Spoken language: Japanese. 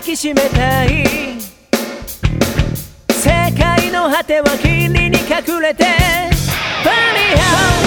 抱きしめたい。世界の果ては霧に隠れてバニー